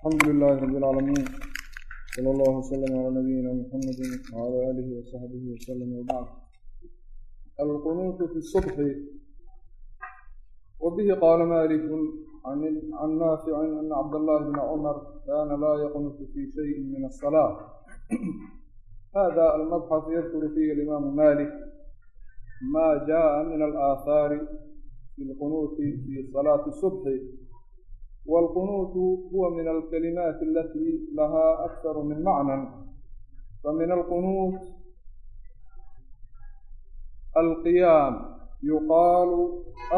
alxamdu lilahi rabi اlcaalamiin sala allahu waslama calaa nabiyina muxamedi wcala aalihi wasaxbihi wasalam wabacd alqunuutu fi subxi wabihi qaala maliku can naaficin ana cabdallahi bna cumar kana laa yaqnutu fi shayin min asalaa hada almabxaث yadkuru fihi alimaamu malik ma jaءa min alaahaari fi lqunuuti fi salaati subxi wاlqunuutu huwa min alkalimaati alati lahaa aktaru min macnan famin alqunuut alqiyaam yuqaalu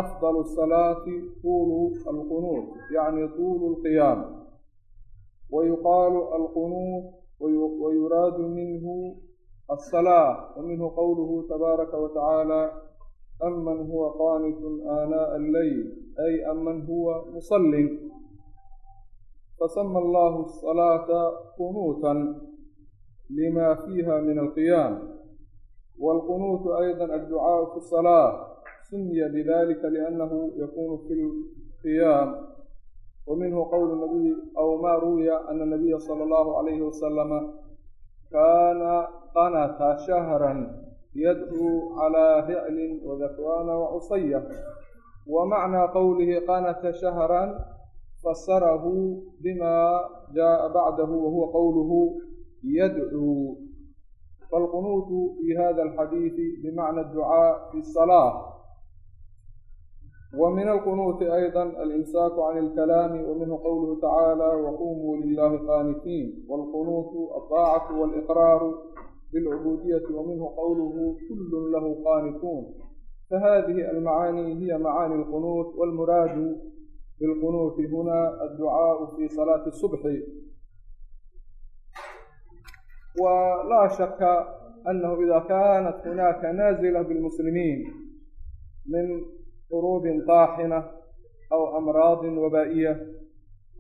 afdal الsalaati tuulu alqunuut yacni tuulu اlqiyaam wayuqaalu alqunuut wayuraadu minhu aلsalaa wa minhu qowluhu tabaaraka wa tacaala aman huwa qaanitun aanaaءa alleyl ay aman huwa musallin fasama allahu asalaata qunuutan lima fiiha min alqiyaam wاlqunuutu ayضa adducaaءu fi الsalaaة sumiya bidalika liأnnahu yakunu fi lqiyaam wminhu qowl nabiy aw ma ruwiya ana nabiya salى اllahu عalayhi wasalama kaana qanata shahran yadcuu calى ficli wadakwاna wcusaya wmacnى qowlihi qanata shahran fasarahu bima jaءa bacdahu wahuwa qowluhu yadcuu fاlqunuutu fi hada اlxadiiثi bmacna الducaaء fi الصalaaة وmin alqunuuti ayضa alimsaaku can اlkalaami waminhu qowluhu tacaalى waqumuu lilahi qaanitiin wاlqunuutu aلطaacatu wاlqraaru بالعبودية ومنه قوله كل له قانتون فهذه المعاني هي معاني القنوت والمراد بالقنوت هنا الدعاء في صلاة الصبح ولا شك أنه إذا كانت هناك نازلة بالمسلمين من حروب طاحنة أو أمراض وبائية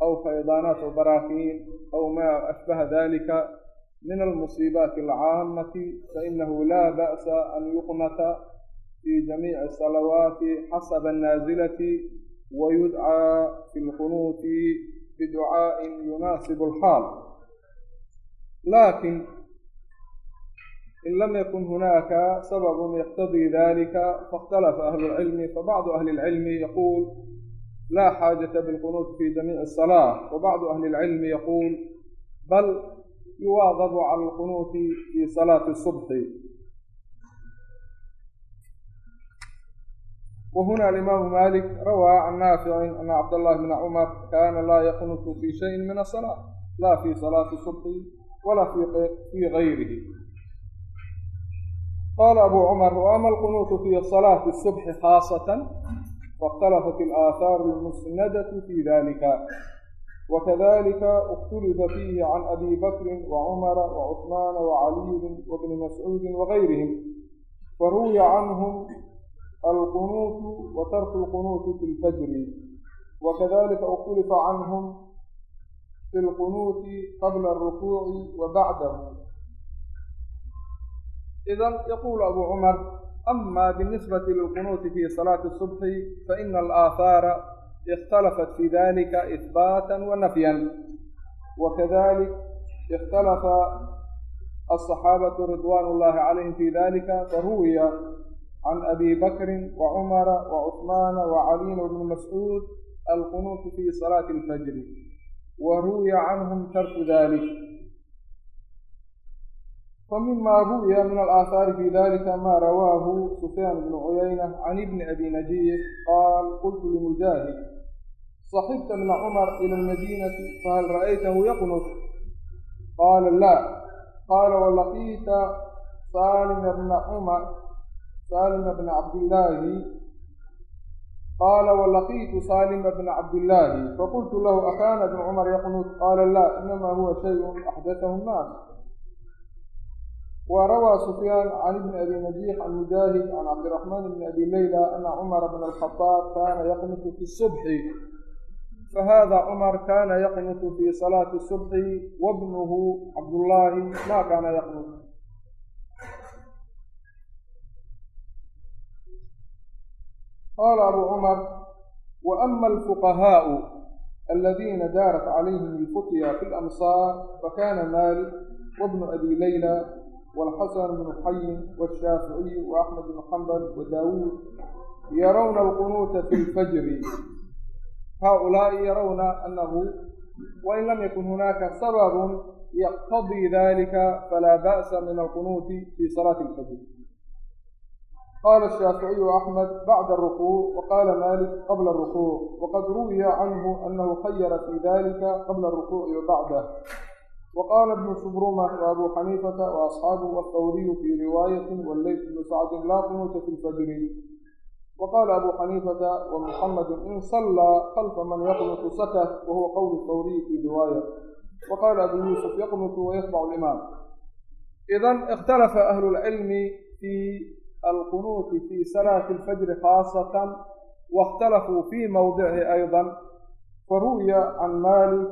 أو فيضانات وبراكين أو ما أشبه ذلك min almusiibaati alcaamati fainahu laa ba'sa an yuqnata fi jamiici salawaati xasaba annaazilati wa yudcaa fi lqunuuti biducaa'in yunaasibu alxaal laakin in lam yakun hunaaka sababun yaqtadii dalika faاktalafa ahlu اlcilmi fabacdu ahli اlcilmi yaquul laa xaajata bilqunuuti fi jamiici الsalaaة wabacdu ahli اlcilmi yaquul bal يواظب على القنوت في صلاة الصبح وهنا الإمام مالك روى عن نافع أن عبد الله بن عمر كان لا يقنط في شيء من الصلاة لا في صلاة الصبح ولا في في غيره قال أبو عمر وأما القنوت في صلاة الصبح خاصة فاختلفت الآثار المسندة في ذلك وكذلك اختلف فيه عن أبي بكر وعمر وعثمان وعلي وابن مسعود وغيرهم فروي عنهم القنوت وترك القنوت في الفجر وكذلك اختلف عنهم في القنوت قبل الركوع وبعده إذا يقول أبو عمر أما بالنسبة للقنوت في صلاة الصبح فإن الآثار اkhtalafat fi dalika ihbaatan wa nafyan wakadalik ikhtalafa aلصaxaabatu ridwan اllahi calayhim fi dalika faruwiya can abi bakri wacumara wacuثmaana wacaliyin wbni mascuud alqunuutu fi salaati اlfajri wa ruwiya canhum tarku dalik فmma ruwiya min alaaثaari fi dalika ma rawaahu sufyaan bnu cuyayna can ibni abi najiih qaal qultu limujaahid عمر إلى المدينة فهل رأيته يقنط قال لا قال ولقيت سالم بن عمر سالم بن عبد الله قال ولقيت سالم بن عبد الله فقلت له أكان ابن عمر يقنط قال لا إنما هو شيء أحدثه الناس وروى سفيان عن ابن أبي نجيح عن مجاهد عن عبد الرحمن بن أبي ليلى أن عمر بن الخطاب كان يقنط في الصبح fahada cumar kana yaqnutu fii salaati subxi wabnuhu cabdullaahi ma kaana yaqnut qaala abuu cumar wa ama alfuqahaau aladiina daarat calayhim ilfutya fi lamsaar fakana maalik wabnu abi leyla wاlxasan bnu xayin wالshaaficiy waaxmed bnu xambal wadaawuud yarowna alqunuuta fi lfajri هؤلاء يرون أنه وإن لم يكن هناك سبب يقتضي ذلك فلا بأس من القنوت في صلاة الفجر قال الشافعي وأحمد بعد الركوع وقال مالك قبل الركوع وقد روي عنه أنه خير في ذلك قبل الركوع وبعده وقال ابن شبرمة وأبو حنيفة وأصحابه والثوري في رواية والليث بن سعد لا قنوت في الفجر وقال أبو حنيفة ومحمد إن صلى خلف من يقنط سكت وهو قول الثوري في رواية وقال أبو يوسف يقنط ويتبع الإمام إذن اختلف أهل العلم في القنوت في صلاة الفجر خاصة واختلفوا في موضعه أيضا فروي عن مالك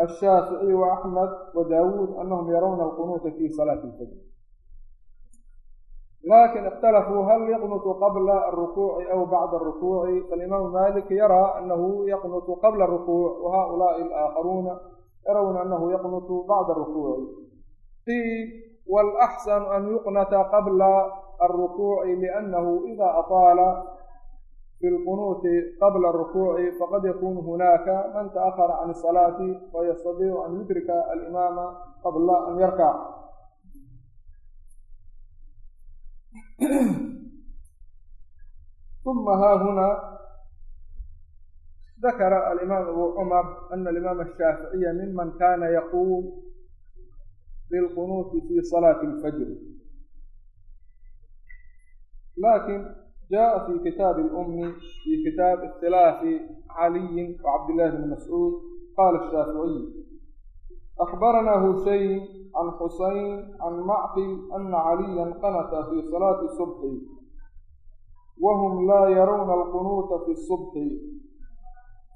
والشافعي وأحمد وداود أنهم يرون القنوت في صلاة الفجر لكن اختلفوا هل يقنط قبل الركوع أو بعد الركوع فالإمام مالك يرى أنه يقنط قبل الركوع وهؤلاء الآخرون يرون أنه يقنط بعد الركوع قيل والأحسن أن يقنت قبل الركوع لأنه إذا أطال في القنوت قبل الركوع فقد يكون هناك من تأخر عن الصلاة ويستطيع أن يدرك الإمام قبل أن يركع uma haahuna dakara alimaam abu cumar ana alimaam ashaaficiya miman kana yaquum bilqunuuti fi salaati اlfajri laakiin jaءa fi kitaabi اlummi fi kitaab ikhtilaafi caliyi wacabdillahi bni mascuud qala ashaaficiy akbarana hushayn عن حسين عن معقل أن عليا قنت في صلاة الصبح وهم لا يرون القنوت في الصبح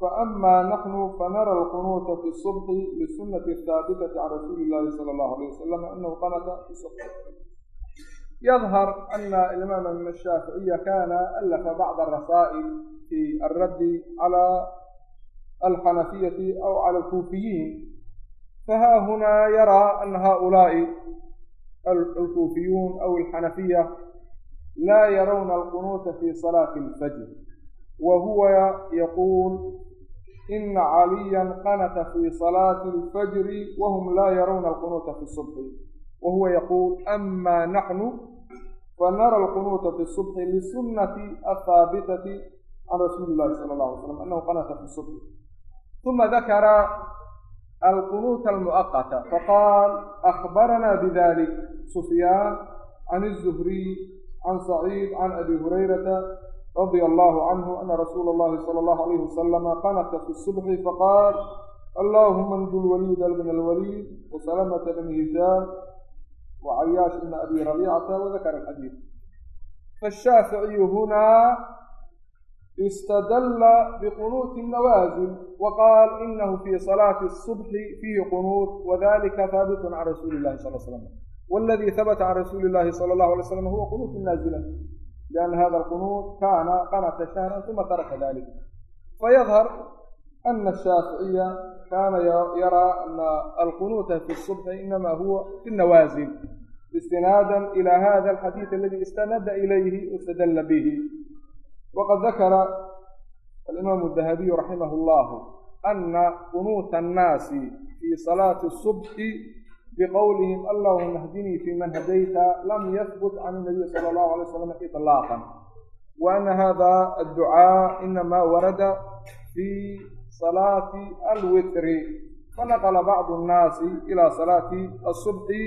فأما نحن فنرى القنوت في الصبح للسنة الثابتة عن رسول الله صلى الله عليه وسلم أنه قنت في الصبح يظهر أن الإمام الشافعي كان ألف بعض الرسائل في الرد على الحنفية أو على الكوفيين فها هنا يرى أن هؤلاء الكوفيون أو الحنفية لا يرون القنوت في صلاة الفجر وهو يقول إن عليا قنت في صلاة الفجر وهم لا يرون القنوت في الصبح وهو يقول أما نحن فنرى القنوت في الصبح للسنة الثابتة عن رسول الله صلى الله عليه وسلم أنه قنت في الصبح ثم ذكر القنوت المؤقتة فقال أخبرنا بذلك سفيان عن الزهري عن سعيد عن أبي هريرة رضي الله عنه أن رسول الله صلى الله عليه وسلم قنت في الصبح فقال اللهم انجو الوليد بن الوليد وسلمة بن هشام وعياش بن أبي ربيعة وذكر الحديث فالشافعي istadalla biqunuuti nawaasil waqaal inahu fi salaati الصubxi fiihi qunuut wadalika haabitun can rasuuli اlahi sal slam waladii habata can rasuuli اlahi sala اllahu alay slam huwa qunuutu naazila lianna hada alqunuut kaana qanata shahran uma taraka dalik fayadhar ana ashaaficiya kaana yaraa ana alqunuuta fi الصubxi inama huwa fi nawaasil istinaadan ila hada alxadiid aladi istanada ilayhi wastadalla bihi waqad dakara alimaamu dahabiyu raximah اllahu ana qunuuta annaasi fii salaati subxi biqowlihim allahuma hdinii fii man hadayta lam yahbut can nabiy sala allahu alay wasalam iطlaaqan wa ana hada adducaa inamaa warada fii salaati alwitri fanaqla bacdu annaasi ila salaati asubxi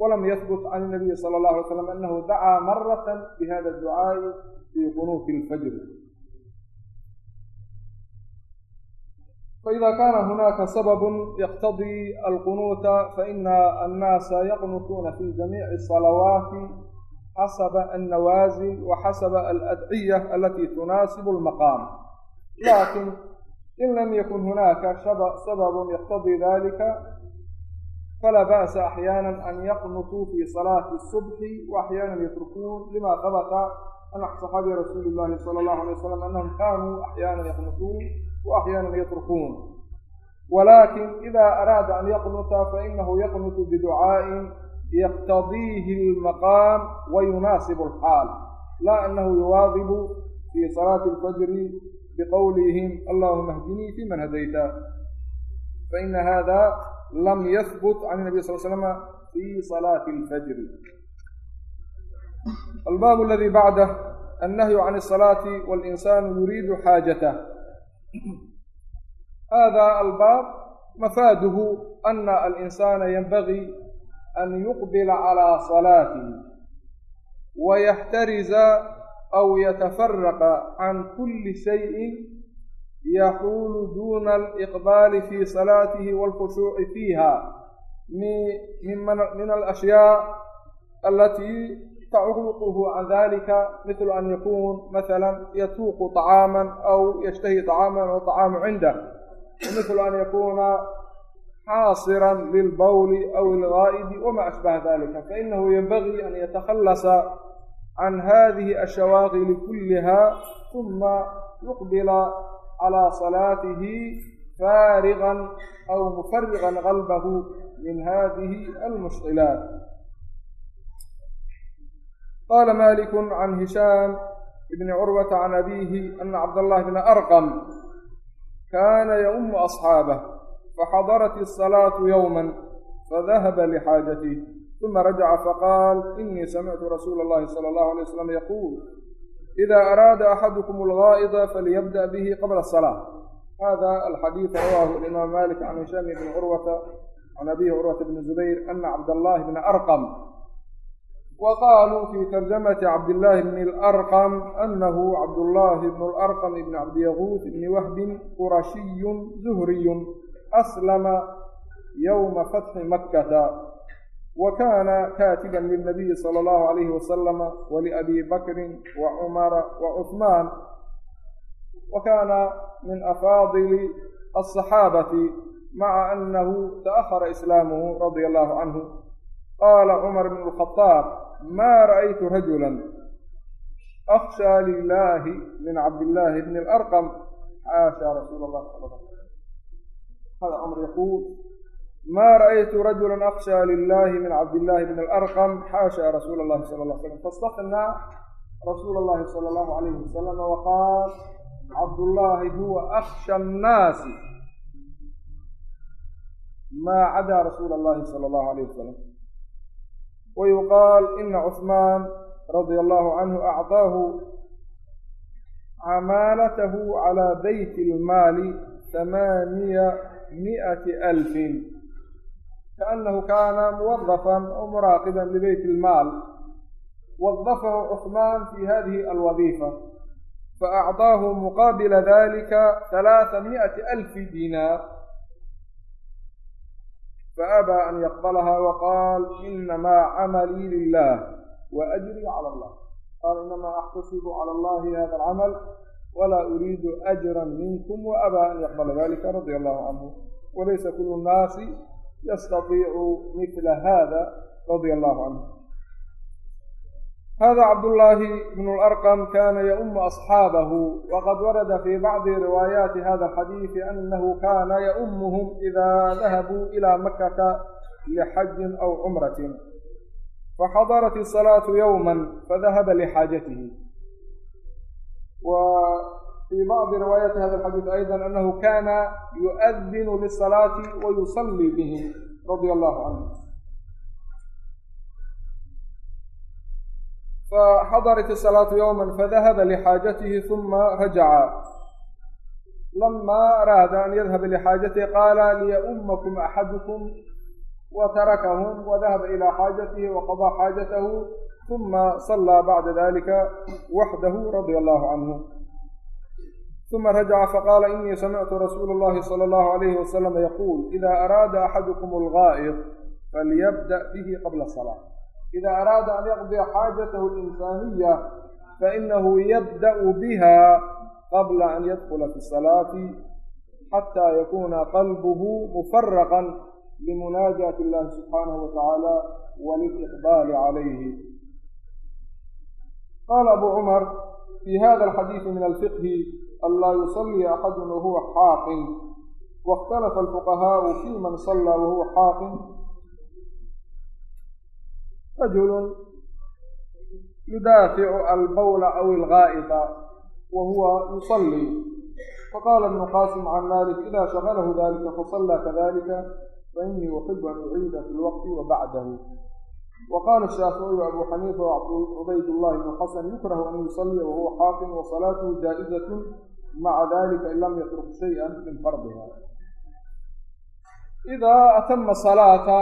walam yahbut can nabiy sala اllahu alay slam anahu dacaa marata bihada adducaa'i الدعاء في قنوت الفجر فإذا كان هناك سبب يقتضي القنوت فإن الناس يقنطون في جميع الصلوات حسب النوازل وحسب الأدعية التي تناسب المقام لكن إن لم يكن هناك سبب يقتضي ذلك فلا بأس أحيانا أن يقنطوا في صلاة الصبح وأحيانا يتركون لما ثبت أن صحابي رسول الله صلى الله عليه وسلم أنهم كانوا أحيانا يقنطون وأحيانا يتركون ولكن إذا أراد أن يقنط فإنه يقنط بدعاء يقتضيه المقام ويناسب الحال لا أنه يواظب في صلاة الفجر بقولهم اللهم اهدني فيمن هديت فإن هذا لم يثبت عن النبي صلى الله عليه وسلم في صلاة الفجر الباب الذي بعده النهي عن الصلاة والإنسان يريد حاجته هذا الباب مفاده أن الإنسان ينبغي أن يقبل على صلاته ويحترز أو يتفرق عن كل شيء يحول دون الإقبال في صلاته والخشوع فيها من الأشياء التي tacruquhu can dalika mithlu an yakun maala yatuuqu طacaaman aw yashtahi طacaaman wa طacaamu cindah mithlu an yakuna xaasiran lilbawli aw ilgaa'idi wama ashbaha dalika fainahu yanbagii an yatakhallasa can hadihi ashawaaqili kulliha uma yuqbila calaa salaatihi faarigan aw mufarigan qalbahu min hadihi almushqilaat مالك عن هشام بن عروة عن أبيه أن عبد الله بن أرقم كان يؤم أصحابه فحضرت الصلاة يوما فذهب لحاجته ثم رجع فقال إني سمعت رسول الله صلى الله عليه وسلم يقول إذا أراد أحدكم الغائض فليبدأ به قبل الصلاة هذا الحديث رواه الإمام مالك عن هشام بن عروة عن أبيه عروة بن الزبير أن عبد الله بن أرقم وقالوا في ترجمة عبد الله بن الأرقم أنه عبد الله بن الأرقم بن عبد يغوث بن وهب قرشي زهري أسلم يوم فتح مكة وكان كاتبا للنبي صلى الله عليه وسلم ولأبي بكر وعمر وعثمان وكان من أفاضل الصحابة مع أنه تأخر إسلامه رضي الله عنه قال عمر بن الخطاب ما maa ra'aytu rajula akhshaa lilaahi min cabdillaahi bni alarqam? Xaashaa rasuul allah sala alla hada cumar yaquul ma ra'aytu rajula akhshaa lilaahi min cabdillaahi bni alarqam? Xaashaa rasuula allahi sala alla slam faastaqnaa rasuula allahi sala allahu alayhi wasalama waqaal cabdullaahi huwa akhsha annaasi maa cadaa rasuula allahi sala allahu alayh wasalam ويقال إن عثمان رضي الله عنه أعطاه عمالته على بيت المال ثمانمائة ألف كأنه كان موظفا أو مراقبا لبيت المال وظفه عثمان في هذه الوظيفة فأعطاه مقابل ذلك ثلاثمائة ألف دينار فأبى أن يقبلها وقال إنما عملي لله وأجري على الله قال إنما أحتسب على الله هذا العمل ولا أريد أجرا منكم وأبى أن يقبل ذلك رضي الله عنه وليس كل الناس يستطيع مثل هذا رضي الله عنه هذا عبد الله بن الأرقم كان يؤم أصحابه وقد ورد في بعض روايات هذا الحديث أنه كان يؤمهم إذا ذهبوا إلى مكة لحج أو عمرة فحضرت الصلاة يوما فذهب لحاجته وفي بعض روايات هذا الحديث أيضا أنه كان يؤذن للصلاة ويصلي بهم رضي الله عنه فحضرت الصلاة يوما فذهب لحاجته ثم رجع لما أراد أن يذهب لحاجته قال ليؤمكم أحدكم وتركهم وذهب إلى حاجته وقضى حاجته ثم صلى بعد ذلك وحده رضي الله عنه ثم رجع فقال إني سمعت رسول الله صلى الله عليه وسلم يقول إذا أراد أحدكم الغائط فليبدأ به إida araada an yaqdiya xaajatahu الإnsaaniya fainahu yabdأ biha qabla an yadkula fi الsalaati xataa yakuna qalbuhu mufaraqا limunaajaati اllahi subxaanaه wa tacaala waliqbaali calayhi qaala abu cumar fi hada alxadiidi min alfiqhi an laa yusalii axadun wahuwa xaaqin waاkhtalafa alfuqahaau fi man salaa wahuwa xaaqin rajulu yudaaficu albawla aw ilgaa'ida wa huwa yusallii faqaala ibnu qaasim can malik ida shaqalahu dalika fasallaa kadalika fainii uxibu an uciida fi lwaqti wa bacdahu وqاl الshاaفعي وأbو xنيiفة وcbayd اللhi بن xسن يukrh an يصليa وhuوa xاaqn وصلاaته جائزة mعa ذlika in lam ytrk شhayئa min farضha إda atma صلاaةa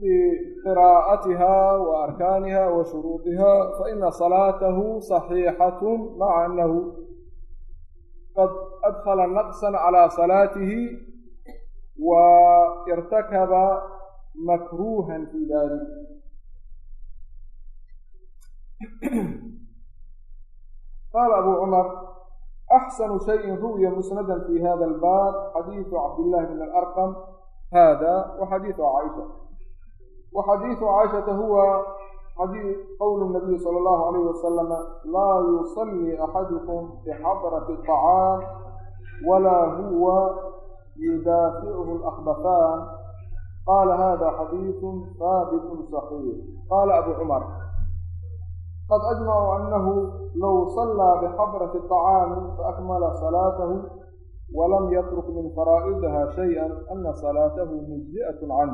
بقراءتها وأركانها وشروطها فإن صلاته صحيحة مع أنه قد أدخل نقصا على صلاته وارتكب مكروها في ذلك قال أبو عمر أحسن شيء روي مسندا في هذا الباب حديث عبد الله بن الأرقم هذا وحديث عائشة wa xadiidu caaishata huwa qowlu nabiyi sala allahu alayh wasalama laa yusallii axadukum bixadrati طacaam walaa huwa yudaaficuhu alakbafaan qaala hada xadiidu haabitun saxiix qaala abu cumar qad ajmacuu annahu low sallaa bixadrati الطacaami faakmala salaatahu walam yatruk min faraa'idiha shayئa ana salaatahu mujzi'aة canh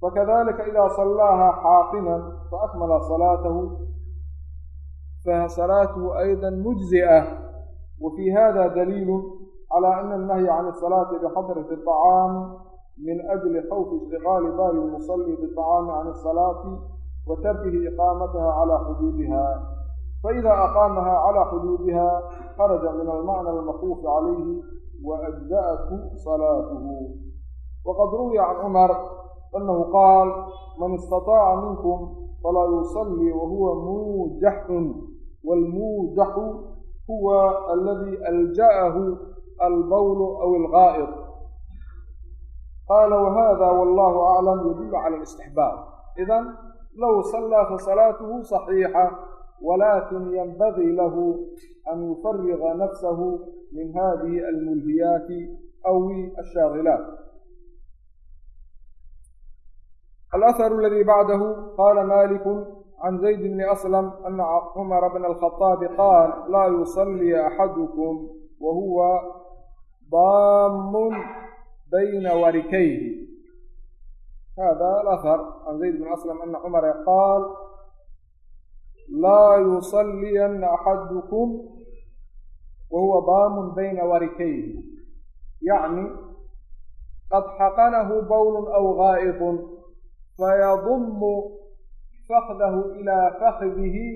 fakadalika idaa sallaaha xaaqiman faakmala salaatahu فsلاaته أيضا مجزئة وفي hذا dليل على أن النهي عن الصلاة بxضرة الطعام من أجل خوف اشتغاaل bال المصلي بالطعام عن الصلاة وترkه إقامتها على حدودها فإذا أقامها على حدودها خرج من المعنى المخوف عليه وأجزأته صلاaته وqد روي عن عمر أنه قال من استطاع منكم فلا يصلي وهو موجح والموجح هو الذي ألجأه البول أو الغائر قال وهذا والله أعلم يدل على الاستحباب إذن لو صلى فصلاته صحيحة ولكن ينبغي له أن يفرغ نفسه من هذه الملهيات أو الشاغلات aw ashaagilaat alahar aladi bacdahu qala maliku can zayd bni aslam ana cumara bna alkhaطaabi qaal laa yusalii axadukum wa huwa daamun bayna warikayhi hada alahar can zayd bn aslam ana cumara qaal laa yusaliyana axadukum wa huwa daamun bayna warikayhi yacni qad xaqanahu bowlun aw gaa'itun fayadumu fakdahu ilaa fakdihi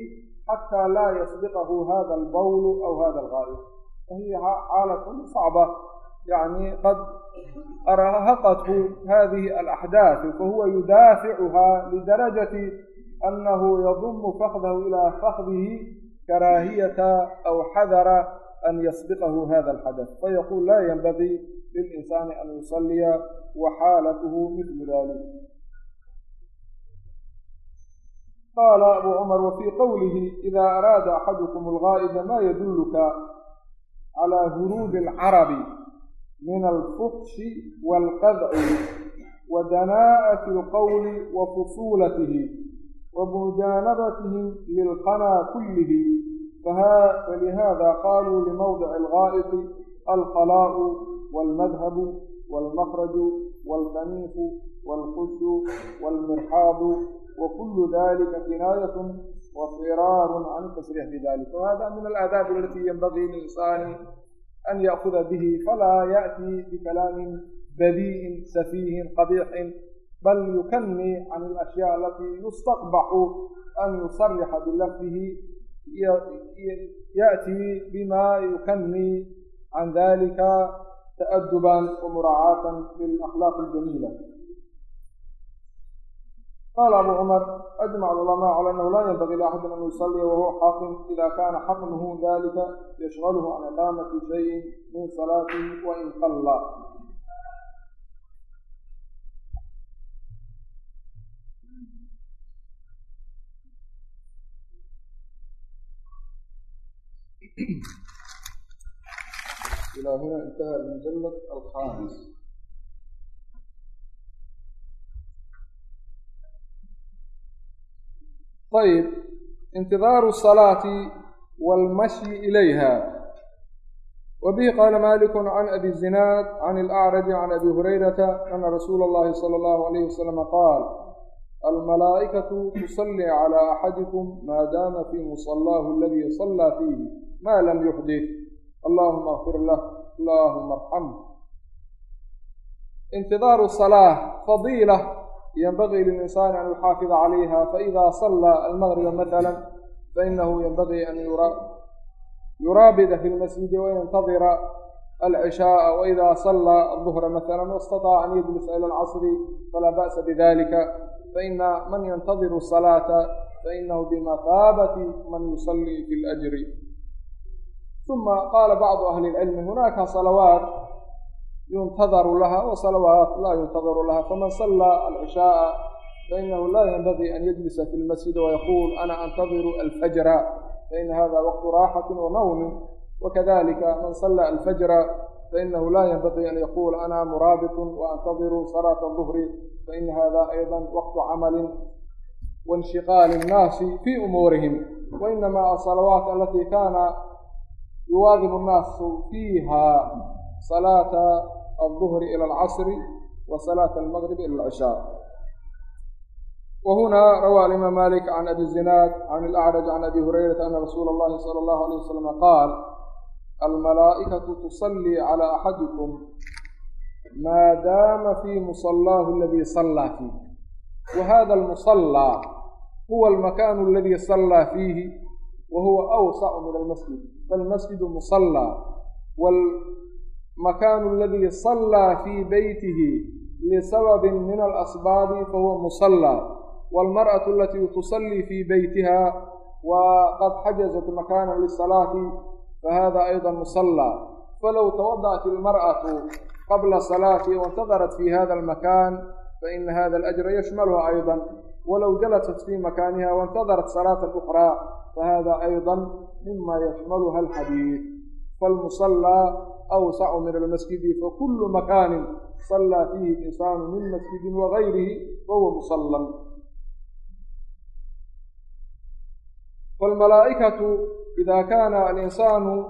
xataa laa yasbiqahu hada albowlu aw hada algaa'it fahiya xaalatun sacba yani qad arhaqathu hadihi alaxdaaثu fahuwa yudaaficuha lidarajati anahu yadumu fakdahu ilaa fakdihi karaahiyata aw xadara an yasbiqahu hada alxadaث fayaqul la yanbagii lilinsaani an yusaliya wa xaalatuhu midlu dalik qaala abu cumar wafii qowlihi ida araada axadukum algaa'ida ma yadulka calى huruudi alcarabi min alfuxshi waalqadci wa danaa'ati alqowli wa fusuulatihi wa mujaanabatihim lilqanaa kullihi falihada qaluu limawdici algaa'iti alkhalaa'u waalmadhabu waalmakraju waalkaniifu waalkhushu waalmirxaadu dalika kinaayatun wa firaarun can tasriix bidalik wahada min alaadaabi alati yanbagii lilinsaani an ya'kuda bihi falaa ya'tii bikalaamin badii'in safiihin qabiixin bal yukanii can alashyaa alatii yustaqbaxu an yusarixa bilafdihi ya'tii bima yukanii can dalika ta'aduban wamuraacaatan lilakhlaaq aljamiila qaala abu cumar ajmac culamaa cala annahu laa yanbagi liaxadin an yusalliya wahuwa xaaqin ida kaana xaqnuhu dalika yashqaluhu can iqaamati shayin min salaatihi wa in qalla إلى هنا انتهى المجلد الخامس. ayb intidaaru asalaati waalmashyi ilayha wbihi qaala maliku can abi zinaad can alacraji can abi hurayrata ana rasuula اllahi salى اllahu alayh wasalama qaal almalaa'ikatu tusalli calaa axadikum maa daama fii musalaahu aladii sallaa fiihi ma lam yuxdif allahuma akfir lah allahuma arxamh intidaaru salaa fadiila ينبغي للإنسان أن يحافظ عليها فإذا صلى المغرب مثلا فإنه ينبغي أن يرى يرابد في المسجد وينتظر العشاء وإذا صلى الظهر مثلا واستطاع أن يجلس إلى العصر فلا بأس بذلك فإن من ينتظر الصلاة فإنه بمثابة من يصلي في الأجر ثم قال بعض أهل العلم yuntadaru laha wa salawaat laa yuntadaru laha faman sallaa alcishaaa fainahu laa yanbagii an yajlisa fi lmasjidi wayaquul ana antadiru alfajra faina hada waqtu raaxatin wa nawmin wakadalika man sallaa alfajra fainahu laa yanbagii an yaquula ana muraabitun waantadiru salaata duhri faina hada aydan waqtu camalin waاnshiqaali الnaasi fii umuurihim wainama asalawaat alatii kaana yuwaadibu الnaasu fiiha salaata الظهر إلى العصر وصلاة المغرب إلى العشاء وهنا روى الإمام مالك عن أبي الزناد عن الأعرج عن أبي هريرة أن رسول الله صلى الله عليه وسلم قال الملائكة تصلي على أحدكم ما دام في مصلاه الذي صلى فيه وهذا المصلى هو المكان الذي صلى فيه وهو أوسع من المسجد فالمسجد مصلى والمكان الذي صلى في بيته لسبب من الأسباب فهو مصلى والمرأة التي تصلي في بيتها وقد حجزت مكانا للصلاة فهذا أيضا مصلى فلو توضأت المرأة قبل الصلاة وانتظرت في هذا المكان فإن هذا الأجر يشملها أيضا ولو جلست في مكانها وانتظرت صلاة أخرى فهذا أيضا مما يشملها الحديث فالمصلى أوسع من المسجد فكل مكان صلى فيه الإنسان من مسجد وغيره فهو مصلى والملائكة إذا كان الإنسان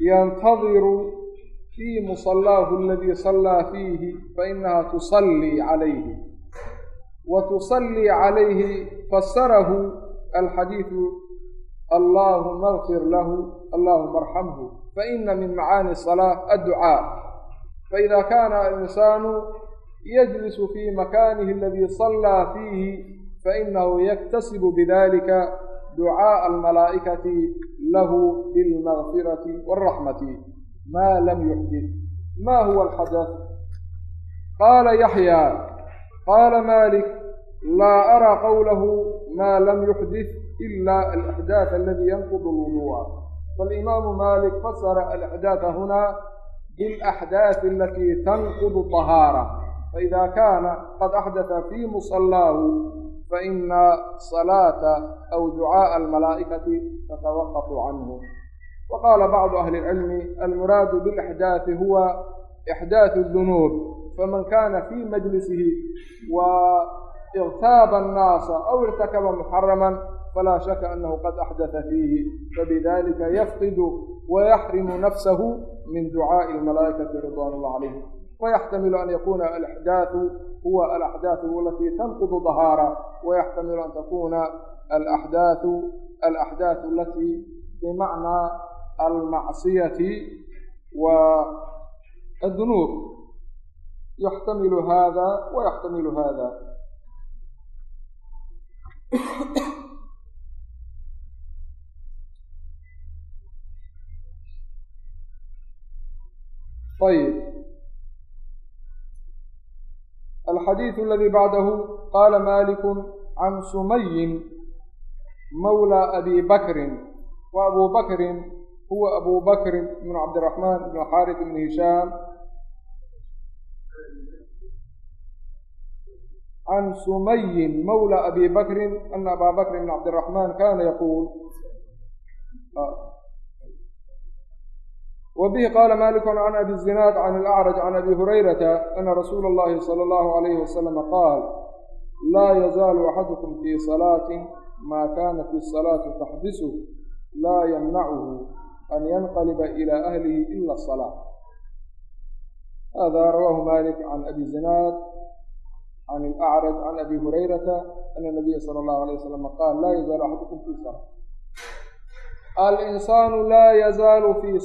ينتظر في مصلاه الذي صلى فيه فإنها تصلي عليه وتصلي عليه فسره الحديث allaahuma اkfir lahu allahuma arxamhu faina min macaani الصalaaة adducaa faida kana alinsaanu yajlisu fi makanihi aladii salaa fiihi fainahu yaktasibu bidalika ducaaءa almalaa'ikati lahu bilmagfirati wاraxmati ma lam yuxdid ma huwa alxadaث qaala yaxya qaala malik laa araa qowlahu ma lam yuxdid إلا الإحداث الذي ينقض الوضوء فالإمام مالك فسر الإحداث هنا بالأحداث التي تنقض الطهارة فإذا كان قد أحدث في مصلاه فإن صلاة أو دعاء الملائكة تتوقف عنه وقال بعض أهل العلم المراد بالإحداث هو إحداث الذنوب فمن كان في مجلسه واغتاب الناس أو ارتكب محرما فلا شك أنه قد أحدث فيه فبذلك يفقد ويحرم نفسه من دعاء الملائكة رضوان الله عليهم ويحتمل أن يكون الأحداث هو الأحداث التي تنقض ظهارا ويحتمل أن تكون الأحداث الأحداث التي بمعنى المعصية والذنوب يحتمل هذا ويحتمل هذا طيب alxadiidu aladii bacdahu qaala maliku can sumayin mawla abi bakrin wa abu bakrin huwa abu bakrin ibn cabdiraxmaan ibn xaarid ibn hishaam can sumayin mawla abi bakrin ana abaa bakr ibn cabdiraxmaan kana yaquul وبه قال مالك عن أبي الزناد عن الأعرج عن أبي هريرة أن رسول الله صلى الله عليه وسلم قال لا يزال أحدكم في صلاة ما كانت الصلاة تحبسه لا يمنعه أن ينقلب إلى أهله إلا الصلاة هذا رواه مالك عن أبي زناد عن الأعرج عن أبي هريرة أن النبي صلى الله عليه وسلم قال لا يزال أحدكم في صلاة الإنسان لا يزال في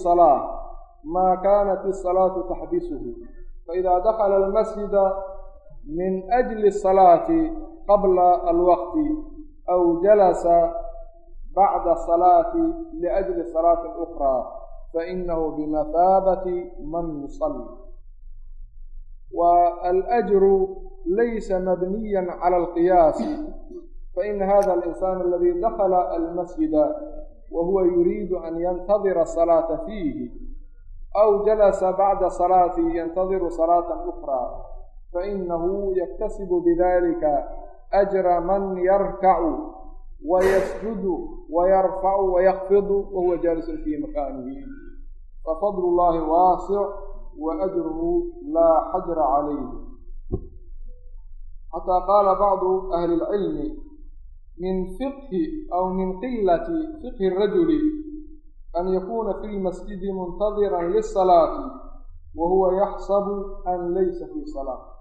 صلاة ما كانت الصلاة تحبسه فإذا دخل المسجد من أجل الصلاة قبل الوقت أو جلس بعد الصلاة لأجل صلاة أخرى فإنه بمثابة من يصلي والأجر ليس مبنيا على القياس فإن هذا الإنسان الذي دخل المسجد وهو يريد أن ينتظر الصلاة فيه أو جلس بعد صلاة ينتظر صلاة أخرى فإنه يكتسب بذلك أجر من يركع ويسجد ويرفع ويخفض وهو جالس في مكانه ففضل الله واسع وأجره لا حجر عليه حتى قال بعض أهل العلم من فقه أو من قلة فقه الرجل أن يكون في المسجد منتظرا للصلاة وهو يحسب أن ليس في صلاة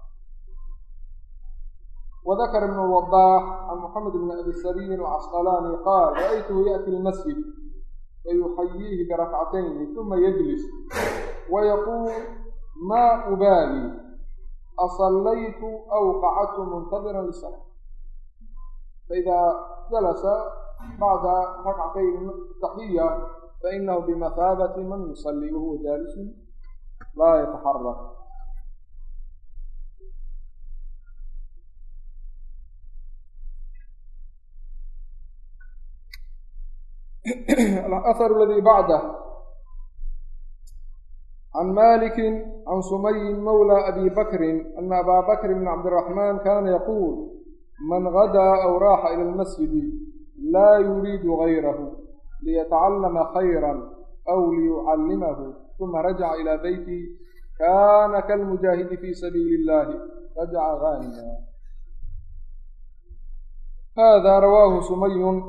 وذكر ابن الوضاح عن محمد بن أبي السري العسقلاني قال رأيته يأتي المسجد فيحييه بركعتين ثم يجلس ويقول ما أبالي أصليت أو قعدت منتظرا للصلاة فإذا جلس بعد ركعتين التحية فإنه بمثابة من يصلي وهو جالس لا يتحرك الأثر الذي بعده عن مالك عن سمي مولى أبي بكر أن أبا بكر بن عبد الرحمن كان يقول من غدا أو راح إلى المسجد لا يريد غيره liyatacallama khayran aw liyucallimahu uma rajaca ilaa beyti kaana kalmujaahidi fii sabiili illahi rajaca gaanima hada rawaahu sumayun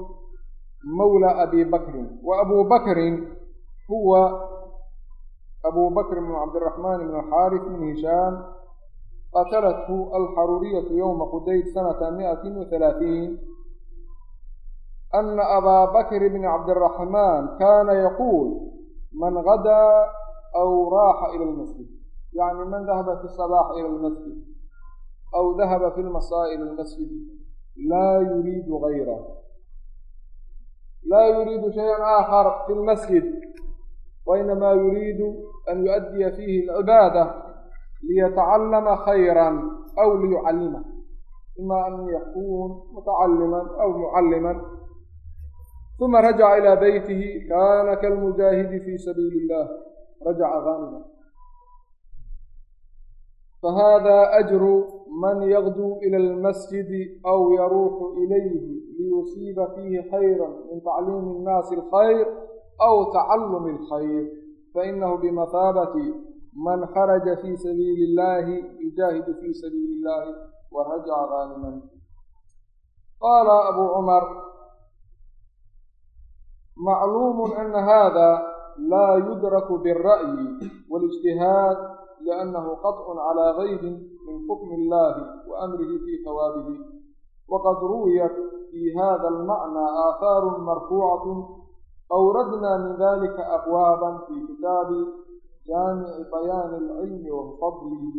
mawla abi bakrin wa abu bakrin huwa abu bakr bn cabdiraxmaan bn xaarif bn hishaam qatalathu alxaruuriyaةu ywma qudayd sanata miati وaثalaaثiin أن أبا بكر بن عبد الرحمن كان يقول من غدا أو راح إلى المسجد يعني من ذهب في الصباح إلى المسجد أو ذهب في المساء إلى المسجد لا يريد غيره لا يريد شيئا آخر في المسجد وإنما يريد أن يؤدي فيه العبادة ليتعلم خيرا أو ليعلمه إما أن يكون متعلما أو معلما ثم رجع إلى بيته كان كالمجاهد في سبيل الله رجع غانما فهذا أجر من يغدو إلى المسجد أو يروح إليه ليصيب فيه خيرا من تعليم الناس الخير أو تعلم الخير فإنه بمثابة من خرج في سبيل الله يجاهد في سبيل الله ورجع غانما قال أبو عمر معلوم أن هذا لا يدرك بالرأي والاجتهاد لأنه قطع على غير من حكم الله وأمره في ثوابه وقد رويت في هذا المعنى آثار مرفوعة أوردنا من ذلك أبوابا في كتاب جامع بيان العلم وفضله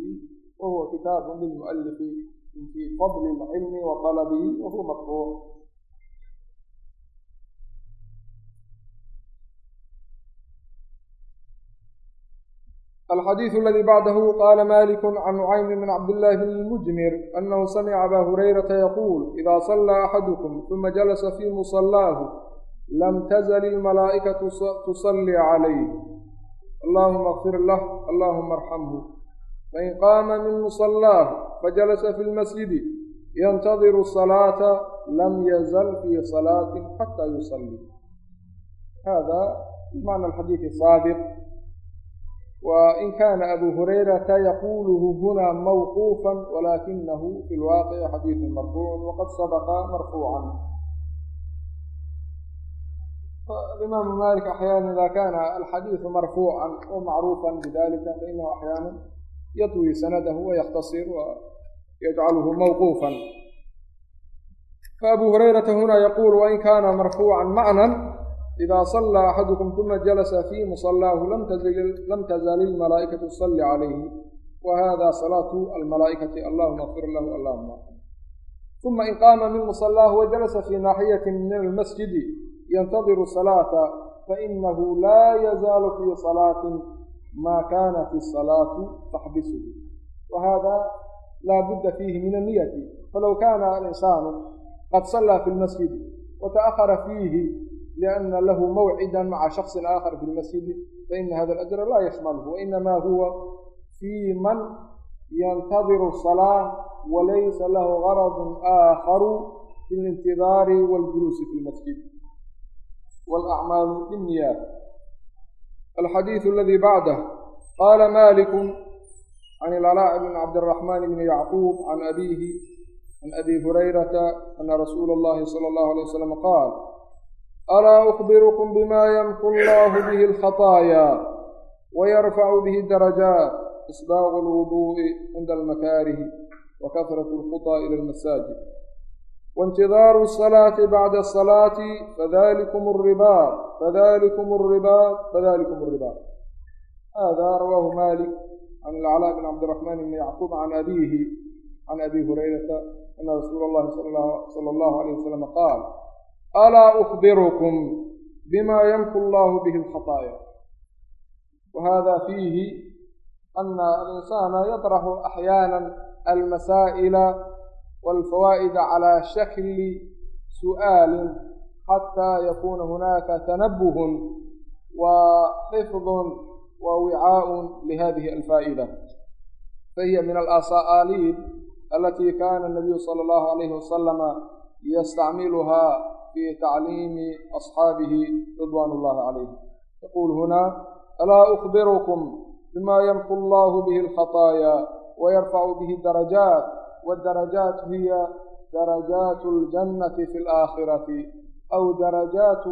وهو كتاب للمؤلف في فضل العلم وطلبه وهو مطبوع الxadiiث اladي bacdahu qala malik can nucaym bn cabdالlahi bn اlmujmir anahu samca aba hurayrata yaquul ida صlىa axadukum ثuma jalasa fii muصlaahu lam tazl اlmalaa'ikaةu tuصlي calayh allahuma اغfir lah allahuma arxamhu fain qaama min muصlaahu fajalasa fi اlmasjidi yantadiru الصalaaةa lam yazl fii صalaaةi xatى yuصlي hada macna xadiiثi saabiq وإن كان أبو هريرة يقوله هنا موقوفا ولكنه في الواقع حديث مرفوع وقد سبق مرفوعا الإمام مالك أحيانا إذا كان الحديث مرفوعا ومعروفا بذلك فإنه أحيانا يطوي سنده ويختصر ويجعله موقوفا فأبو هريرة هنا يقول وإن كان مرفوعا معنى إذا إida صلىa أxaduكم ثuma jalasa fii muصلaahu lam tزal الmalaaئikaة تصلي عalayhi wahada صalaaة almalaaئikaةi allahma اغfir lahu allahma ثuma in qaama min muصلaahu wajalasa fii naaxiyaة min اlmasjidi yntadiru صalaaةa fainahu laa yazaalu fii صalaaةi ma kanat الصalaaةu taxbisuhu wahada la budda fiihi min الniyati falow kana alinsaanu qad صlىa fi اlmasjidi wataأhara fiihi لأنa lah mawcida maعa شhakصi آakخar fi اlmasjidi faإna hada الأجر la yشhmalhu وإnama huwa fii man yntaظiru الصلاة walaysa lahu غرض آakharu fi اlاntidaari wاljuluusi fi اlmasjid wاlأcmaalu biالniyaat alxadiiث aladii bacdah qaala malik can ilcalaa bn cabdالرaحman bn yacquub can abiihi can abi hurayrata ana rasuula اllahi salى اllahu عalيه waslm qaal قال ألا أخبركم بما يمحو الله به الخطايا ويرفع به الدرجات إسباغ الوضوء عند المكاره وكثرة الخطى إلى المساجد وانتظار الصلاة بعد الصلاة فذلكم الرباط فذلكم الرباط فذلكم الرباط هذا رواه مالك عن العلاء بن عبد الرحمن بن يعقوب عن أبيه عن أبي هريرة أن رسول الله صلى الله, صلى الله عليه وسلم قال ألا أخبركم بما يمحو الله به الخطايا وهذا فيه أن الإنسان يطرح أحيانا المسائل والفوائد على شكل سؤال حتى يكون هناك تنبه وحفظ ووعاء لهذه الفائدة فهي من الأساليب التي كان النبي صلى الله عليه وسلم يستعملها في تعليم أصحابه رضوان الله عليهم يقول هنا ألا أخبركم بما يمحو الله به الخطايا ويرفع به الدرجات والدرجات هي درجات الجنة في الآخرة أو درجات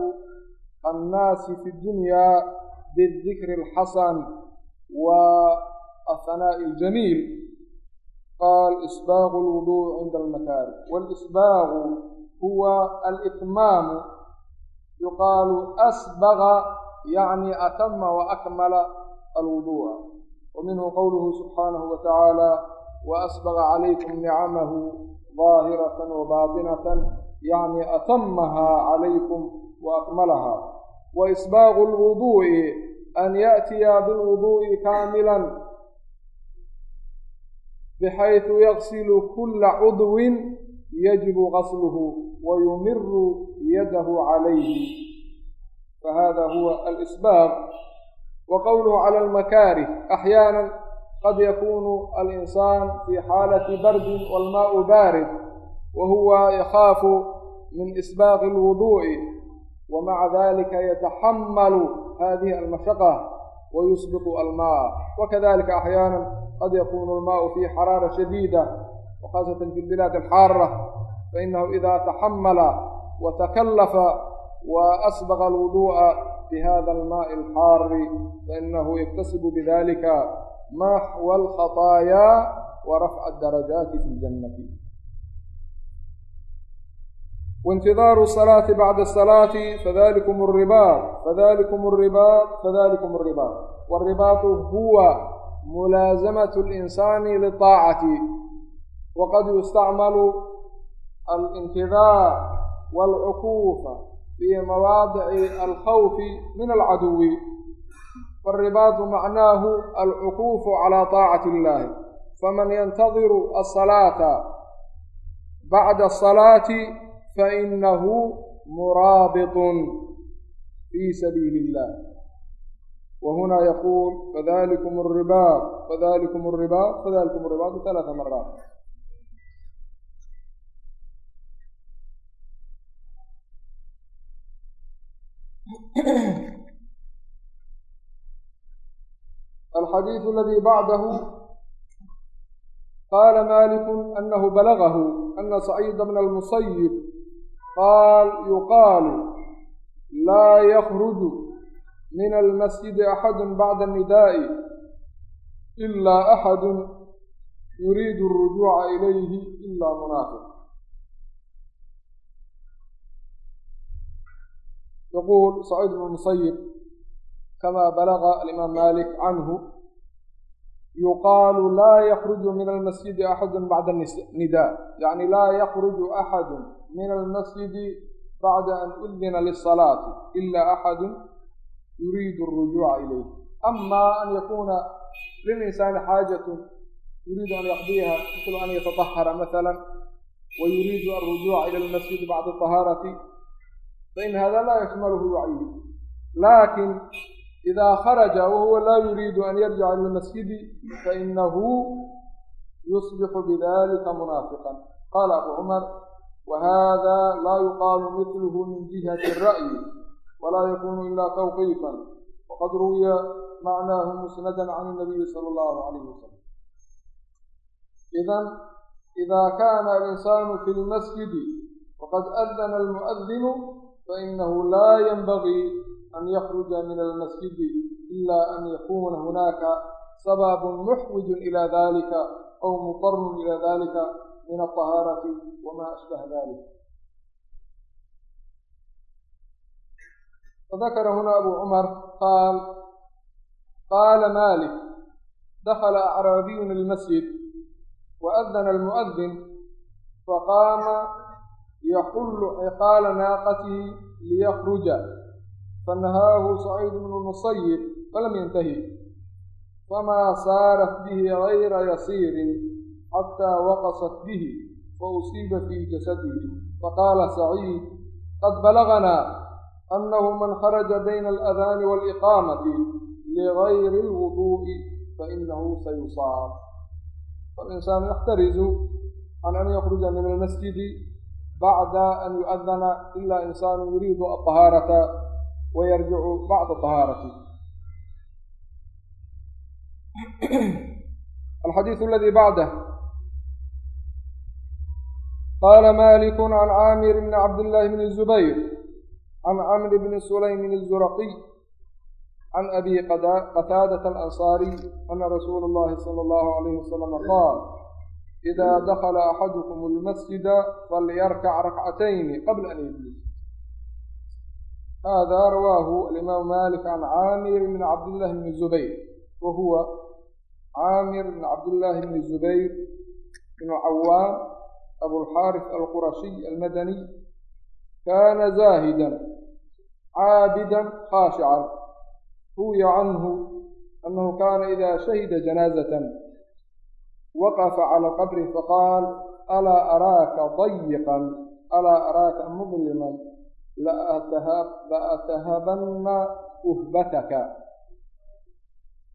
الناس في الدنيا بالذكر الحسن والثناء الجميل قال إسباغ الوضوء عند المكاره والإسباغ هو الإتمام يقال أسبغ يعني أتم وأكمل الوضوء ومنه قوله سبحانه وتعالى وأسبغ عليكم نعمه ظاهرة وباطنة يعني أتمها عليكم وأكملها وإسباغ الوضوء أن يأتي بالوضوء كاملا بحيث يغسل كل عضو يجب غسله ويمر يده عليه فهذا هو الإسباغ وقوله على المكاره أحيانا قد يكون الإنسان في حالة برد والماء بارد وهو يخاف من إسباغ الوضوء ومع ذلك يتحمل هذه المشقة ويسبق الماء وكذلك أحيانا قد يكون الماء في حرارة شديدة وخاصة في البلاد الxاarة فإنه إذا تحمل وتكلف وأسبغ الوضوء بhذا الماء الحار فإنه يكتسب بذلك محو الخطايا ورفع الدرجات في الجنة وانتظار الصلاة بعد الصلاة فذلكم الرباط فذلكم الرباط فذلكم الرباط والرباط هو ملازمة الإنسان للطاعة waqad yustacmalu alintidaa waalcukuufa fii mawaadici alkhawfi min alcaduwi faaribaatu macnaahu alcukuufu calaa taacati illaahi faman yantadiru asalaata bacda asalaati fainahu muraabitun fi sabiili illah وهنا يقول فذلكم الرباط فذلكم الرباط فذلكم الرباط ثلاث مرات. Alxadiidu aladii bacdahu qaala maliku anahu balagahu ana saciida bna almusayib qaal yuqaalu laa yakruju min almasjidi axadu bacda annidaai ilaa axadu yuriidu arujuuca ilayhi ilaa munaafiq yaquul saciid bnu musayib kama balaga alimaam malik canhu yuqaalu laa yakruju min almasjidi axadu bacda nidaa yacni laa yakruju axadu min almasjidi bacda an udina lisalaati ila axadu yuriidu arujuuca ilayh ama an yakuuna lilinsaani xaajatu yuriidu an yaqdiyaha mislu an yataطahara masala wa yuriidu alrujuuca ila almasjidi bacda طahaarati fain hada laa yashmaluhu wacyi lakin ida kharaja wahuwa laa yuriidu an yarjica ila lmasjidi fainahu yusbixu bidalika munaafiqan qaala abu cumar wahada laa yuqaalu mitluhu min jihati الra'yi walaa yakunu ila tawqiifan waqad ruwiya macnaahu musnada can الnabiyi sala allahu alayh wasalam idan ida kana alinsaanu fi lmasjidi waqad adana almu'adinu fainahu laa yanbagii an yakruja min almasjidi ila an yakuna hunaka sababun muxwijun ila dalika aw mutarun ila dalika min alطahaarati wama ashbaha dalik fadakara huna abu cumar qaal qaala malik dakla acraabiyun almasjid waadana almu'adin faqaama yaxullu ciqaala naaqatihi liyakruja fanahaahu saciid bnu musayib falam yantahi famaa saarat bihi gayra yasiirin xataa waqasat bihi fausiiba fii jasadihi faqaala saciid qad balaganaa annahu man kharaja bayna aladaani waaliqaamati ligayri alwuduu'i fainahu sayusaab falinsaanu yaxtarizu can an yakruja min almasjidi bacda an yu'adana ila insaanu yuriidu aطahaarata wa yarjicu bacda طahaarati alxadiiث aladii bacdah qaala malik can caamir bni cabdillaahi bni zubayr can camr bni sulaymin الzuraqiy can abi qataadata alansaariy ana rasuula اllahi salى اllahu alayh wasalama qaal ida dakla axadukum almasjida falyarkac rakcatayni qabla an yajlis hada rawaahu alimaamu malik can caamir bni cabdillahi bni zubayr wa huwa caamir bni cabdillahi bni zubayr bnu cawaam abulxaaris alqurashiy almadaniy kana zaahidan caabidan khaashican ruwiya canhu anahu kana ida shahida janaazatan waqafa cala qabri faqaal alaa araaka dayiqan alaa araaka mudliman laatahabanna uhbataka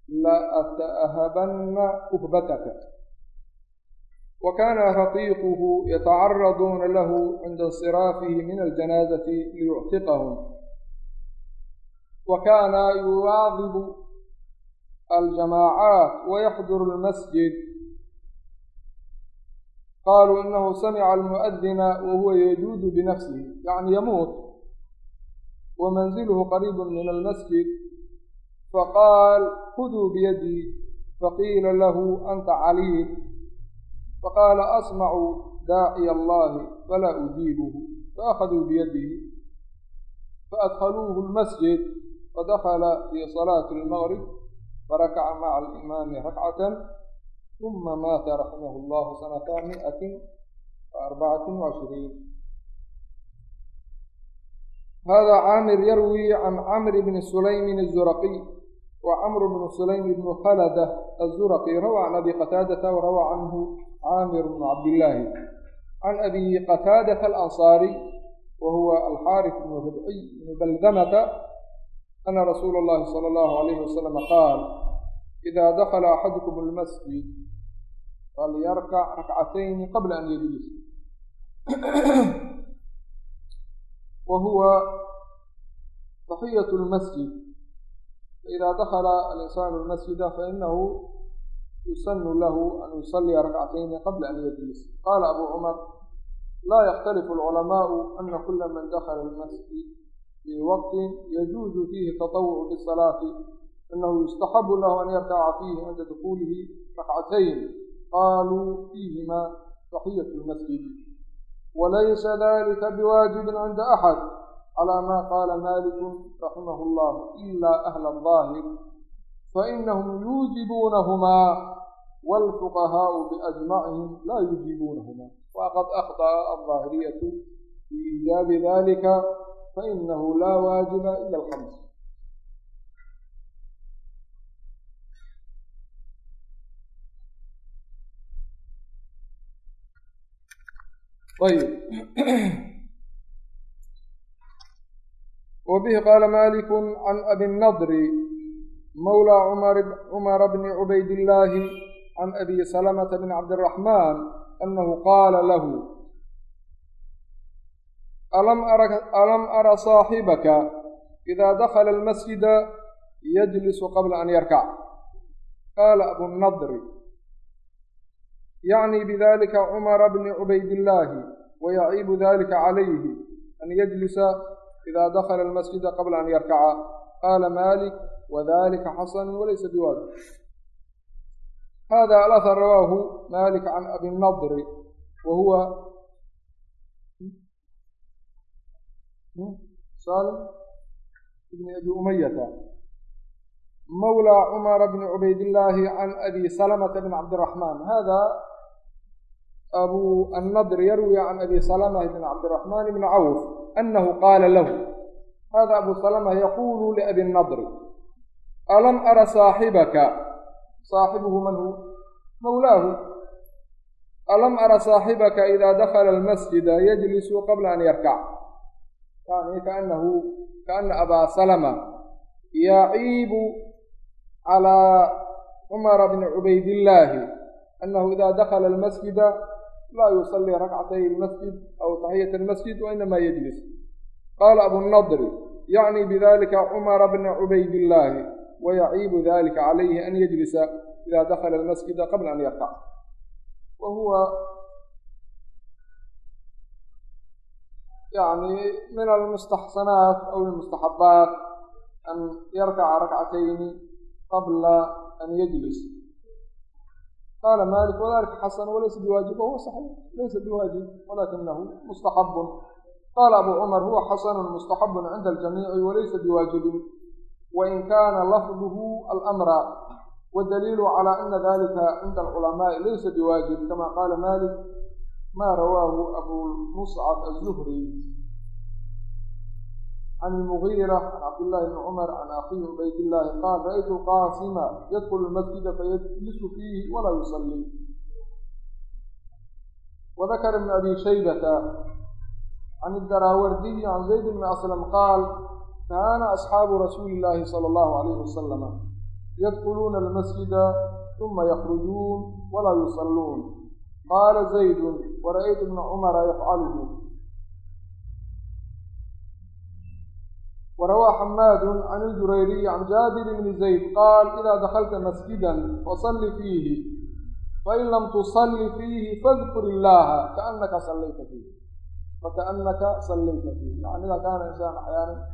laatahabanna uhbataka wa kaana raqiiquhu yatacaraduuna lahu cinda insiraafihi min aljanaazati liyuctiqahum wa kaana yuwaadibu aljamaacaat qaluu inahu samica almu'adina wahuwa yajuudu binafsihi yacni yamuut wa manziluhu qariibu min almasjid faqaal khuduu biyadii faqiila lahu anta caliil faqaala asmacu daaciya allahi falaa ujiibuhu faakhaduu biyadihi faadkhaluuhu lmasjid fadakala fii salaati almaqrib farakaca maca alimaami rakcatan uma maata raximah اllahu sanata miatin arbacati washriin hada caamir yarwi can camr bni sulaymin الzuraqiy wa camr bnu sulaym bnu khalada الzuraqi rawa can abi qataadata warawa canhu caamir bnu cabdillaahi can abi qataadata alansaariy wa huwa alxaaris bnu ribciy bnu baldamata ana rasuula اllahi salى اllahu alayhi wasalama qaal إda dakla axadukum اlmasjid falyarkac rakcatayni qabla an yajlis wa huwa taxiyaة اlmasjid faإida dakla alinsaanu اlmasjida fainahu yusanu lahu an yusalya rakcatayni qabla an yajlis qaala abu cumar la ykhtalifu اlculamaءu ana kula man dakla اlmasjid fii waqti yajuuzu fiihi taطawuc biالsalaaةi أنه يستحب له أن يركع فيه عند دخوله ركعتين قالوا فيهما تحية المسجد وليس ذلك بواجب عند أحد على ما قال مالك رحمه الله إلا أهل الظاهر فإنهم يوجبونهما والفقهاء بأجمعهم لا يوجبونهما وقد أخطأ الظاهرية في إيجاب ذلك فإنه لا واجب إلا الخمس ayb wbihi qaala maliku can abi nadri mawlى cumara bni cubayd illaahi can abi salamata bn cabdiraxman anahu qaala lahu alam ara saaxibaka ida dakla almasjida yajlisu qabla an yarkac qaala abu nadri yacni bidalika cumara bni cubayd illaahi wayaciibu dalika calayhi an yajlisa ida dakla almasjida qabla an yarkaca qaala malik wadalika xasanu walaysa biwaajib hada alahar rawaahu malik can abi nadri wa huwa salim ibni abi umayata mawlى cumara bni cubayd illaahi can abi salamata bn cabdiraxman hada abu annadr yarwi can abi salama bn cabdiraxman bni cawf anahu qaala lahu hada abu salama yaqulu liabi nadri alam ara saaxibaka saaxibuhu man hu mawlaahu alam ara saaxibaka ida dakla almasjida yajlisu qabla an yarkac yani kaanahu kaana abaa salama yaciibu calaa cumara bni cubaydillaahi anahu ida dakla almasjida laa yusalii rakcatay lmasjid aw taxiyat almasjid wainama yajlis qaala abu nadri yacni bidalika cumara bna cubaydillaahi wayaciibu dalika calayhi an yajlisa ida dakla almasjida qabla an yarkac wa huwa yani min almustaxsanaat aw almustaxabaat an yarkaca rakcatayni qabla an yajlis. Qaala malik wadalika xasan walaysa biwaajib wahuwa saxiix laysa biwaajib walakinahu mustaxabun qaala abu cumar huwa xasanu mustaxabun cinda aljamiici walaysa biwaajibin wain kaana lafduhu alamra wadaliilu calaa ana dalika cinda alculamaai laysa biwaajib kama qaala malik ma rawaahu abumuscab azuhri can ilmugiira can cabdillahi bni cumar can akhihi cubaydillaahi qaal ra'aytu qaasima yadkulu lmasjida fayajlisu fiihi walaa yusallii wadakara ibn abi shaybata can idaraawardiyi can zayd bni aslam qaal kaana asxaabu rasuuli illaahi sala allahu alayhi wasalama yadkuluuna almasjida uma yakrujuun walaa yusalluun qaala zaydun wara'aytu ibna cumara yafcaluhu وروى حماد عن الجريري عن جابر بن زيد قال إذا دخلت مسجدا فصل فيه فإن لم تصل فيه فاذكر الله كأنك صليت فيه فكأنك صليت فيه يعني إذا كان الإنسان أحيانا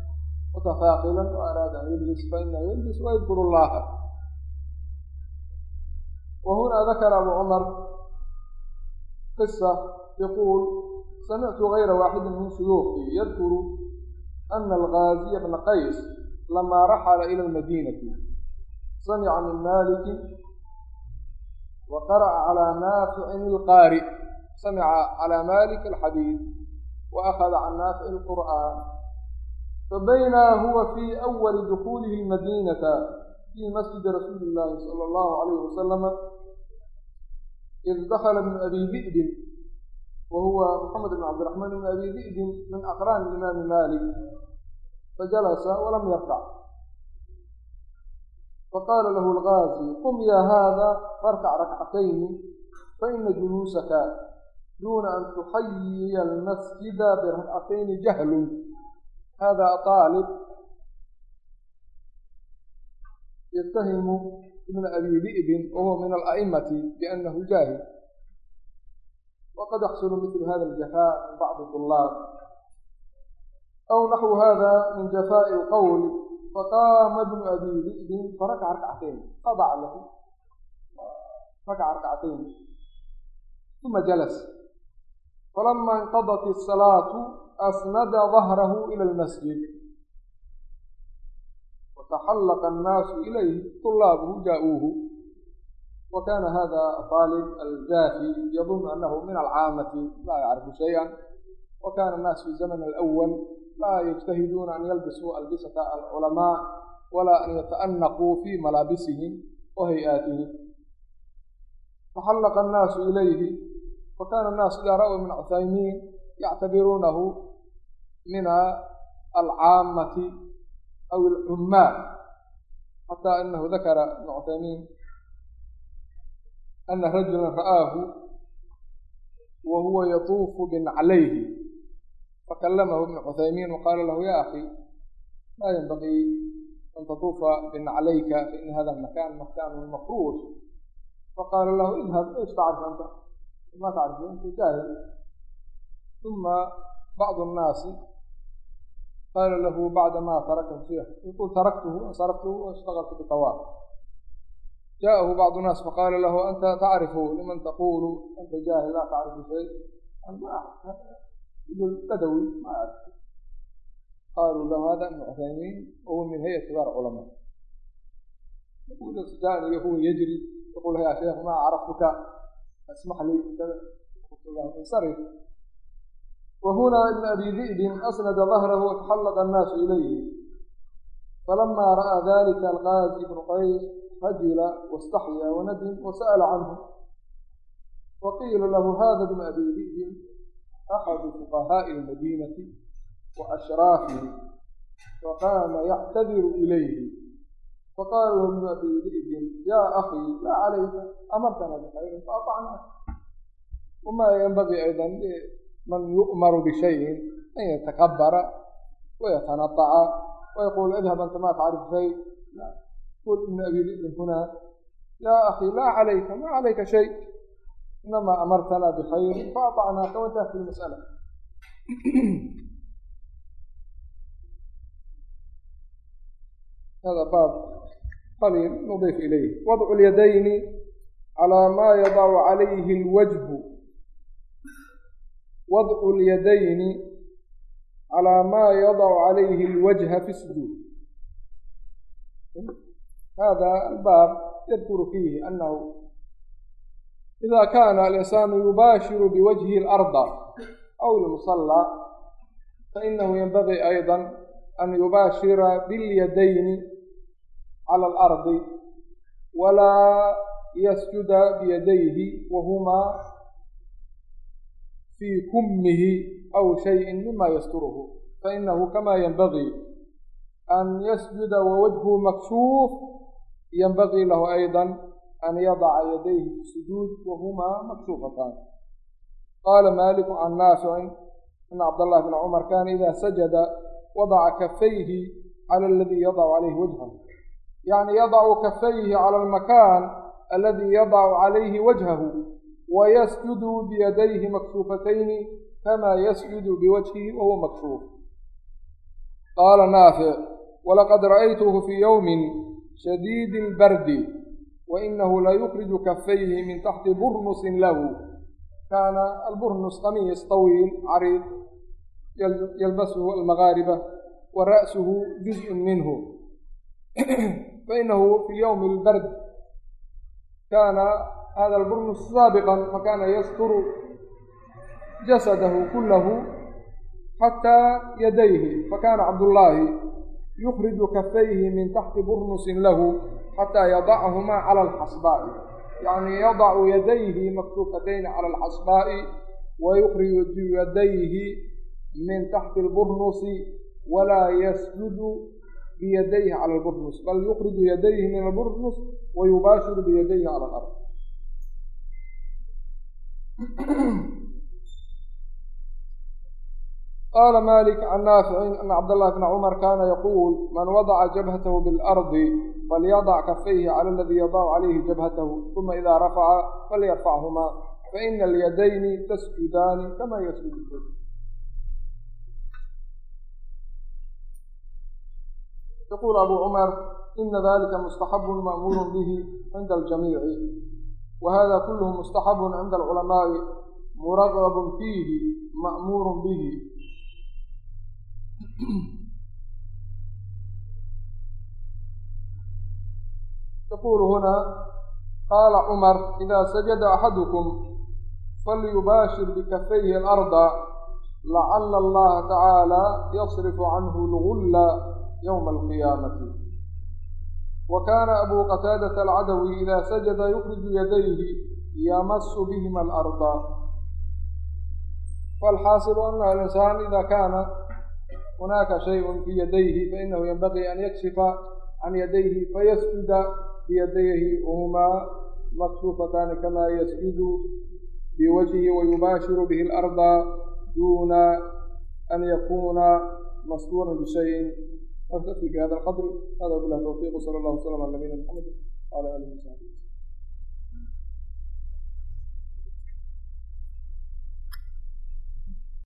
متثاقلا وأراد أن يجلس فإنه يجلس ويذكر الله وهنا ذكر أبو عمر قصة يقول سمعت غير واحد من شيوخي يذكر أن الغازي بن قيس لما رحل إلى المدينة سمع من مالك وقرأ على نافع القارئ سمع على مالك الحديث وأخذ عن نافع القرآن فبينا هو في أول دخوله المدينة في مسجد رسول الله صلى الله عليه وسلم إذ دخل ابن أبي ذئب وهو محمد بن عبد الرحمن بن أبي ذئب من أقران الإمام مالك فجلس ولم يركع فقال له الغازي قم يا هذا فاركع ركعتين فإن جلوسك دون أن تحيي المسجد بركعتين جهل هذا طالب yatahimu ibna abi di'bin wahuwa min ala'imati biannahu jaahil وقد يحصل مثل هذا الجفاء من بعض الطلاب أو نحو هذا من جفاء القول فقام ابن أبي ذئب فركع ركعتين خضع له ركع ركعتين ثم جلس فلما انقضت الصلاة أسند ظهره إلى المسجد وتحلق الناس إليه طلابه جاءوه وكان هذا طالب الجافي يظن أنه من العامة لا يعرف شيئا وكان الناس في الزمن الأول لا يجتهدون أن يلبسوا ألبسة العلماء ولا أن يتأنقوا في ملابسهم وهيئاتهم فحلق الناس إليه فكان الناس إذا رأوا من عثيمين يعتبرونه من العامة أو العمال حتى أنه ذكر ابن عثيمين ana rajula ra'aahu wa huwa yatuufu binaclayhi fakallamahu ibnu cuthaymiin waqaala lahu ya akhi maa yanbaqii an tatuufa binaclayka faina hada makan makan mafruud faqaala lahu idhab ايش tacrif anta ma tacrifu anta jaahil uma bacdu الnaasi qaala lahu bacda ma taraka sheikh yaqul taraktuhu saraftuhu waاshtaqaltu bitawaaf جاءه بعض الناس فقال له أنت تعرف لمن تقول أنت جاهل لا تعرف شيء قال ما أعرف يقول بدوي ما أعرف قالوا له هذا ابن عثيمين وهو من هيئة كبار علماء يقول جاءني وهو يجري يقول يا شيخ ما عرفتك اسمح لي انصرف وهنا ابن أبي ذئب أسند ظهره وتحلق الناس إليه فلما رأى ذلك الغازي بن قيس hajila waاstaxyaa wanadim wasa'ala canhu waqiila lahu hada bnu abi di'bin axadu fuqahaa'i اlmadiinati waashraafihi faqaama yactadiru ilayhi faqaala lahu bnu abi di'bin yaa akii laa calayka amartana bixayrin faatacna wama yanbagii aydan man yu'maru bishayin an yatakabara wayatanaaca ويقول اذهب أنت ما تعرف شيء. لا ibnu abi di'bin huna ya akii laa calayka ma calayka shay inama amartana bkhayrin faatacnaaka waintaha fi lmas'ala hada baab qaliil nudif ilayh wadcu lyadayni calaa maa yadacu calayhi lwajhu wadcu lyadayni calaa maa yadacu calayhi lwajha fi sujuud hada albaab yadkuru fiihi anahu ida kana alinsaanu yubaashiru biwajhi اlarda aw lmusala fainahu yanbagii ayضa an yubaashira biاlyadayni cala alardi walaa yasjuda biyadayhi wahuma fii kummihi aw shayin mima yasturuhu fainahu kama yanbagii an yasjuda wawajhu maksuuf yanbagii lahu ayضa an yadaca yadayhi fi sujuud wahumaa makshuufataan qaala maliku can naaficin ana cabdاllahi bna cumar kana ida sajada wadaca kafayhi cala aladii yadacu calayhi wajhahu yacni yadacu kafayhi cala almakan aladi yadacu calayhi wajhahu wayasjudu biyadayhi makshuufatayni kama yasjudu biwajhihi wahuwa makshuuf qaala naafic walaqad ra'aytuhu fii yowmin shadiidi lbardi wa inahu layukriju kafayhi min taxti burnusin lahu kaana alburnus qamiis طawiil cariid yalbasuhu almagaariba wa ra'suhu juzء minhu fainahu fi ywmi اlbard kaana hada alburnus saabiqa fakana yasturu jasadahu kulahu xatى yadayhi fakana cabdullaahi yukriju kafayhi min taxti burnusin lahu xataa yadachumaa cala alxasbaa'i yacni yadacu yadayhi maksuufatayni cala alxasbaa'i wa yukriju yadayhi min taxti alburnusi walaa yasjudu biyadayhi cala alburnus bal yukriju yadayhi min alburnus wa yubaashiru biyadayhi cala alard qaala malik can naaficin ana cabdاllahi bna cumar kana yaquul man wadaca jabhatahu biاlardi falyadac kafayhi cala aladii yadacu calayhi jabhatahu uma idaa rafaca falyarfachumaa faina alyadayni tasjudaani kama yasjudu yaqul abu cumar ina dalika mustaxabun ma'muurun bihi cinda aljamiici wa hada kulluhu mustaxabun cinda alculamaa'i muragabun fiihi ma'muurun bihi yaqulu huna qaala cumar ida sajada axadukum falyubaashir bikafayhi alarda lacala allaha tacaala yasrifu canhu lgulla yowma alqiyaamati wa kaana abu qataadata alcadawi ida sajada yukriju yadayhi yamasu bihima alarda falxaasilu ana alinsaan ida kaana hunaaka shayء fi yadayhi fainahu yanbagii an yakshifa can yadayhi fayasjuda biyadayhi wahumaa maksuufataani kama yasjudu biwajhihi wayubaashiru bihi alarda duna an yakuna masduuran bishayin naktafi bihada alqadr hada bilah tawfiq sala allah wasalam ala nabiyina maxamed wala alihi wasaxbi